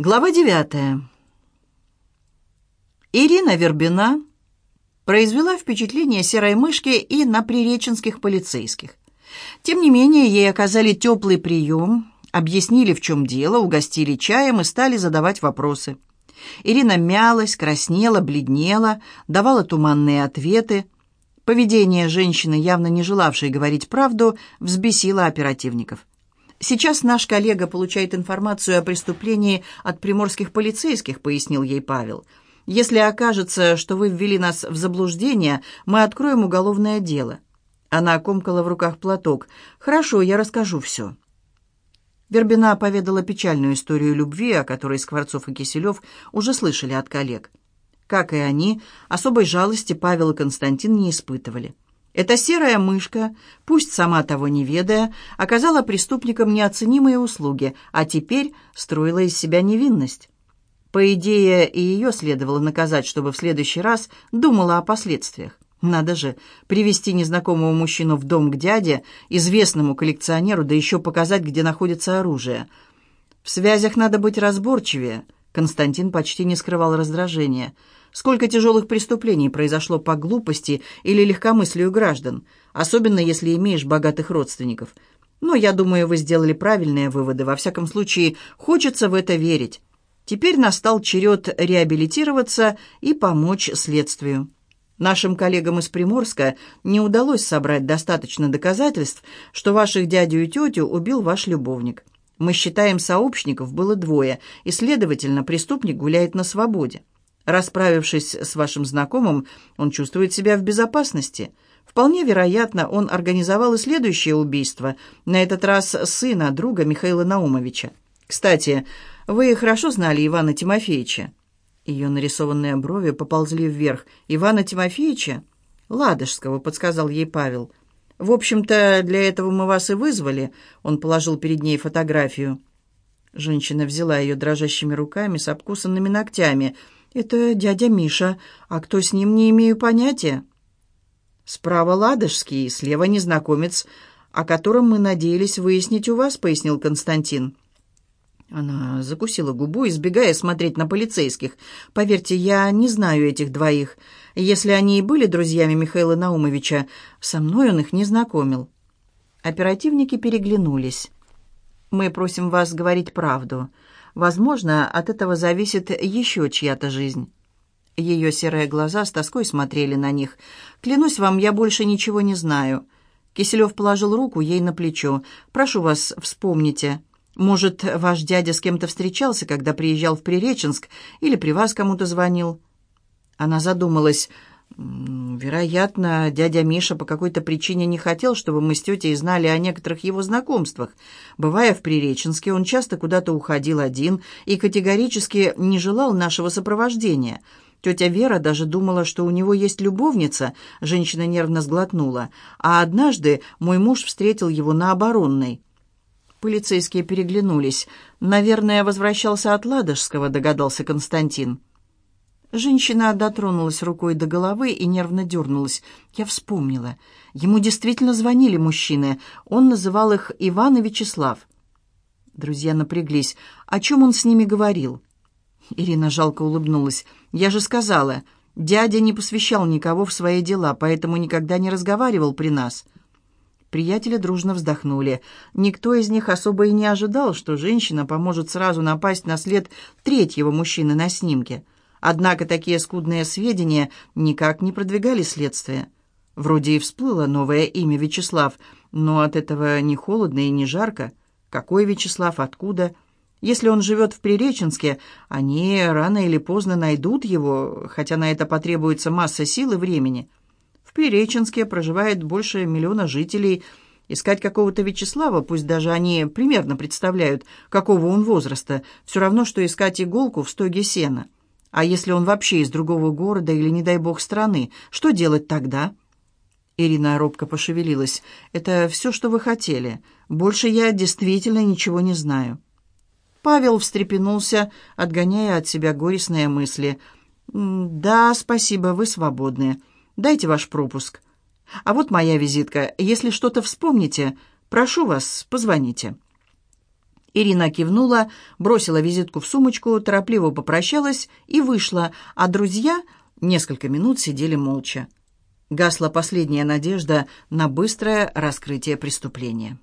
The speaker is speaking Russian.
Глава девятая. Ирина Вербина произвела впечатление серой мышки и на приреченских полицейских. Тем не менее, ей оказали теплый прием, объяснили, в чем дело, угостили чаем и стали задавать вопросы. Ирина мялась, краснела, бледнела, давала туманные ответы. Поведение женщины, явно не желавшей говорить правду, взбесило оперативников. «Сейчас наш коллега получает информацию о преступлении от приморских полицейских», — пояснил ей Павел. «Если окажется, что вы ввели нас в заблуждение, мы откроем уголовное дело». Она комкала в руках платок. «Хорошо, я расскажу все». Вербина поведала печальную историю любви, о которой Скворцов и Киселев уже слышали от коллег. Как и они, особой жалости Павел и Константин не испытывали. Эта серая мышка, пусть сама того не ведая, оказала преступникам неоценимые услуги, а теперь строила из себя невинность. По идее, и ее следовало наказать, чтобы в следующий раз думала о последствиях. Надо же, привести незнакомого мужчину в дом к дяде, известному коллекционеру, да еще показать, где находится оружие. В связях надо быть разборчивее. Константин почти не скрывал раздражения – Сколько тяжелых преступлений произошло по глупости или легкомыслию граждан, особенно если имеешь богатых родственников. Но я думаю, вы сделали правильные выводы. Во всяком случае, хочется в это верить. Теперь настал черед реабилитироваться и помочь следствию. Нашим коллегам из Приморска не удалось собрать достаточно доказательств, что ваших дядю и тетю убил ваш любовник. Мы считаем, сообщников было двое, и, следовательно, преступник гуляет на свободе. Расправившись с вашим знакомым, он чувствует себя в безопасности. Вполне вероятно, он организовал и следующее убийство, на этот раз сына, друга Михаила Наумовича. Кстати, вы хорошо знали Ивана Тимофеевича?» Ее нарисованные брови поползли вверх. «Ивана Тимофеевича?» «Ладожского», — подсказал ей Павел. «В общем-то, для этого мы вас и вызвали». Он положил перед ней фотографию. Женщина взяла ее дрожащими руками с обкусанными ногтями — «Это дядя Миша. А кто с ним, не имею понятия». «Справа Ладожский, слева незнакомец, о котором мы надеялись выяснить у вас», — пояснил Константин. Она закусила губу, избегая смотреть на полицейских. «Поверьте, я не знаю этих двоих. Если они и были друзьями Михаила Наумовича, со мной он их не знакомил». Оперативники переглянулись. «Мы просим вас говорить правду. Возможно, от этого зависит еще чья-то жизнь. Ее серые глаза с тоской смотрели на них. «Клянусь вам, я больше ничего не знаю». Киселев положил руку ей на плечо. «Прошу вас, вспомните. Может, ваш дядя с кем-то встречался, когда приезжал в Приреченск, или при вас кому-то звонил?» Она задумалась. Вероятно, дядя Миша по какой-то причине не хотел, чтобы мы с тетей знали о некоторых его знакомствах. Бывая в Приреченске, он часто куда-то уходил один и категорически не желал нашего сопровождения. Тетя Вера даже думала, что у него есть любовница, женщина нервно сглотнула, а однажды мой муж встретил его на оборонной. Полицейские переглянулись. «Наверное, возвращался от Ладожского», — догадался Константин. Женщина дотронулась рукой до головы и нервно дернулась. Я вспомнила. Ему действительно звонили мужчины. Он называл их Иван и Вячеслав. Друзья напряглись. О чем он с ними говорил? Ирина жалко улыбнулась. «Я же сказала, дядя не посвящал никого в свои дела, поэтому никогда не разговаривал при нас». Приятели дружно вздохнули. Никто из них особо и не ожидал, что женщина поможет сразу напасть на след третьего мужчины на снимке. Однако такие скудные сведения никак не продвигали следствие. Вроде и всплыло новое имя Вячеслав, но от этого не холодно и не жарко. Какой Вячеслав, откуда? Если он живет в Приреченске, они рано или поздно найдут его, хотя на это потребуется масса сил и времени. Приреченске проживает больше миллиона жителей. Искать какого-то Вячеслава, пусть даже они примерно представляют, какого он возраста, все равно, что искать иголку в стоге сена. А если он вообще из другого города или, не дай бог, страны, что делать тогда?» Ирина робко пошевелилась. «Это все, что вы хотели. Больше я действительно ничего не знаю». Павел встрепенулся, отгоняя от себя горестные мысли. «Да, спасибо, вы свободны. Дайте ваш пропуск. А вот моя визитка. Если что-то вспомните, прошу вас, позвоните». Ирина кивнула, бросила визитку в сумочку, торопливо попрощалась и вышла, а друзья несколько минут сидели молча. Гасла последняя надежда на быстрое раскрытие преступления.